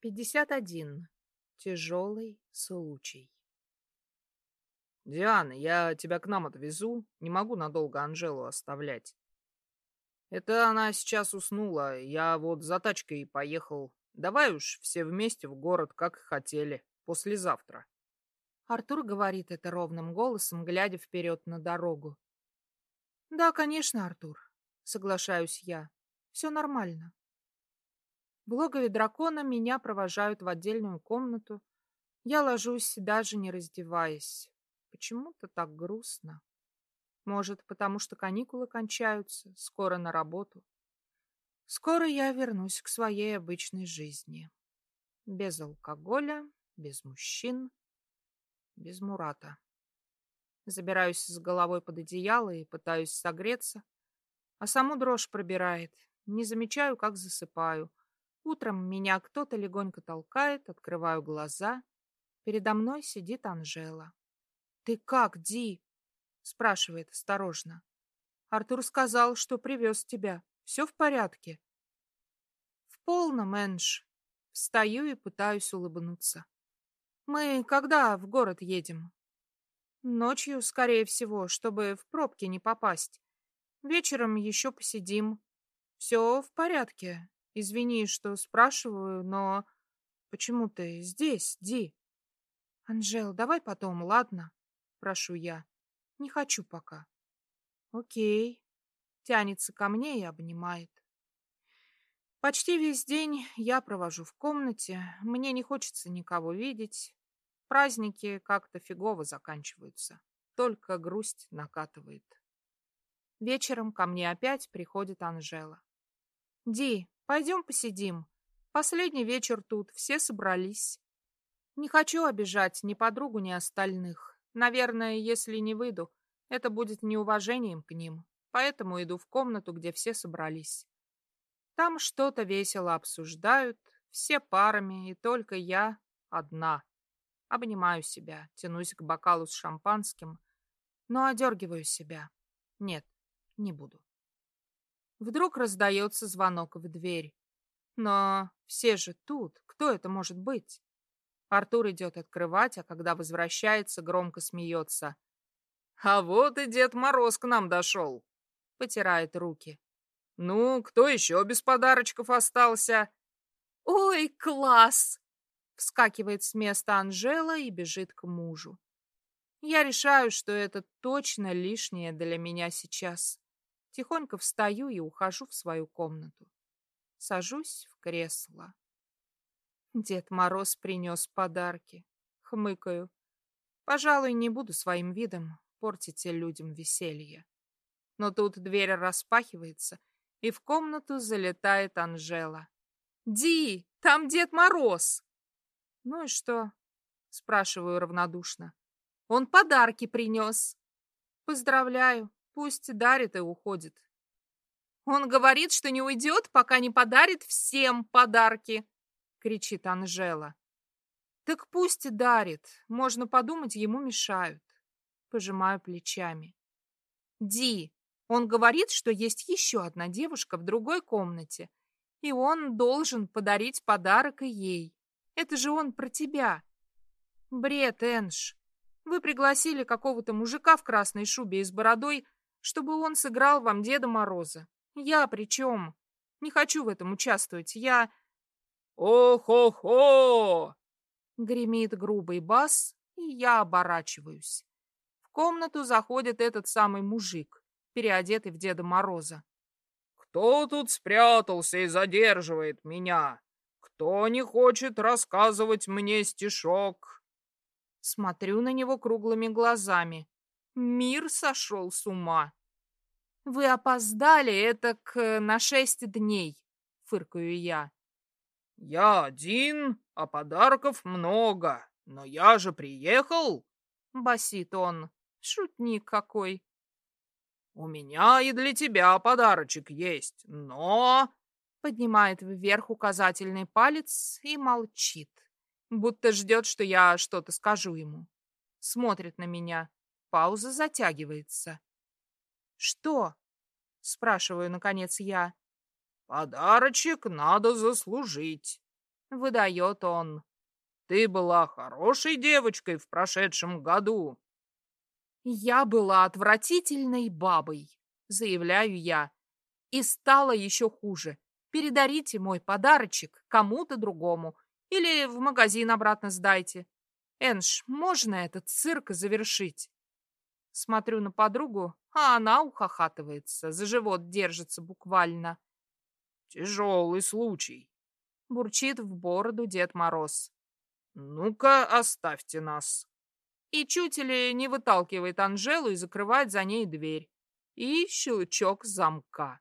51. Тяжелый случай. «Диана, я тебя к нам отвезу. Не могу надолго Анжелу оставлять. Это она сейчас уснула. Я вот за тачкой поехал. Давай уж все вместе в город, как хотели. Послезавтра». Артур говорит это ровным голосом, глядя вперед на дорогу. «Да, конечно, Артур», — соглашаюсь я. «Все нормально». В логове дракона меня провожают в отдельную комнату. Я ложусь, даже не раздеваясь. Почему-то так грустно. Может, потому что каникулы кончаются, скоро на работу. Скоро я вернусь к своей обычной жизни. Без алкоголя, без мужчин, без Мурата. Забираюсь с головой под одеяло и пытаюсь согреться, а саму дрожь пробирает. Не замечаю, как засыпаю. Утром меня кто-то легонько толкает, открываю глаза. Передо мной сидит Анжела. «Ты как, Ди?» — спрашивает осторожно. «Артур сказал, что привез тебя. Все в порядке?» «В полном, Энж». Встаю и пытаюсь улыбнуться. «Мы когда в город едем?» «Ночью, скорее всего, чтобы в пробки не попасть. Вечером еще посидим. Все в порядке. Извини, что спрашиваю, но... Почему ты здесь, Ди? Анжел, давай потом, ладно? Прошу я. Не хочу пока. Окей. Тянется ко мне и обнимает. Почти весь день я провожу в комнате. Мне не хочется никого видеть. Праздники как-то фигово заканчиваются. Только грусть накатывает. Вечером ко мне опять приходит Анжела. «Ди, Пойдем посидим. Последний вечер тут, все собрались. Не хочу обижать ни подругу, ни остальных. Наверное, если не выйду, это будет неуважением к ним. Поэтому иду в комнату, где все собрались. Там что-то весело обсуждают, все парами, и только я одна. Обнимаю себя, тянусь к бокалу с шампанским, но одергиваю себя. Нет, не буду. Вдруг раздается звонок в дверь. Но все же тут. Кто это может быть? Артур идет открывать, а когда возвращается, громко смеется. «А вот и Дед Мороз к нам дошел!» Потирает руки. «Ну, кто еще без подарочков остался?» «Ой, класс!» Вскакивает с места Анжела и бежит к мужу. Я решаю, что это точно лишнее для меня сейчас. Тихонько встаю и ухожу в свою комнату. Сажусь в кресло. Дед Мороз принес подарки. Хмыкаю. Пожалуй, не буду своим видом портить людям веселье. Но тут дверь распахивается, и в комнату залетает Анжела. «Ди, там Дед Мороз!» «Ну и что?» — спрашиваю равнодушно. «Он подарки принес». «Поздравляю. Пусть дарит и уходит. Он говорит, что не уйдет, пока не подарит всем подарки, кричит Анжела. Так пусть дарит. Можно подумать, ему мешают. Пожимаю плечами. Ди, он говорит, что есть еще одна девушка в другой комнате, и он должен подарить подарок и ей. Это же он про тебя. Бред, Энж. Вы пригласили какого-то мужика в красной шубе и с бородой, чтобы он сыграл вам Деда Мороза. Я при чем? Не хочу в этом участвовать. Я... «О-хо-хо!» Гремит грубый бас, и я оборачиваюсь. В комнату заходит этот самый мужик, переодетый в Деда Мороза. «Кто тут спрятался и задерживает меня? Кто не хочет рассказывать мне стишок?» Смотрю на него круглыми глазами. Мир сошел с ума. Вы опоздали это к на шесть дней, фыркаю я. Я один, а подарков много. Но я же приехал, басит он. Шутник какой. У меня и для тебя подарочек есть, но... Поднимает вверх указательный палец и молчит, будто ждет, что я что-то скажу ему. Смотрит на меня. Пауза затягивается. «Что?» — спрашиваю, наконец, я. «Подарочек надо заслужить». Выдает он. Ты была хорошей девочкой в прошедшем году. Я была отвратительной бабой, заявляю я. И стало еще хуже. Передарите мой подарочек кому-то другому. Или в магазин обратно сдайте. Энж, можно этот цирк завершить? Смотрю на подругу, а она ухахатывается, за живот держится буквально. Тяжелый случай. Бурчит в бороду Дед Мороз. Ну-ка, оставьте нас. И чуть ли не выталкивает Анжелу и закрывает за ней дверь. И щелчок замка.